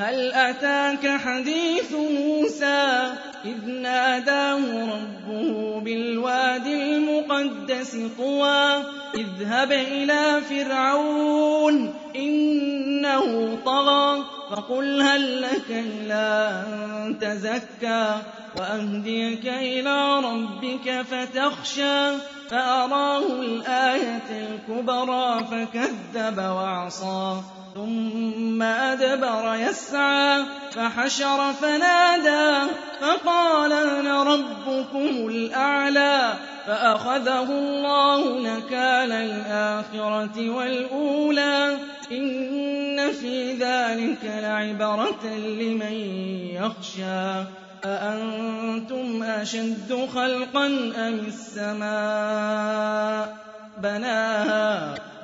هل أتاك حديث موسى إذ ناداه ربه بالواد المقدس طوى اذهب إلى فرعون إنه طغى فقل هل لك إلى أن تزكى وأهديك إلى ربك فتخشى فأراه الآية الكبرى فكذب وعصى ثم أدبر يسعى فحشر فنادى فقال أنا ربكم الأعلى فأخذه الله نكال الآخرة والأولى. إن في ذلك لعبرة لمن يخشى. أأنتم أشد خلقا أم السماء؟ بناها